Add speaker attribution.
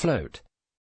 Speaker 1: float.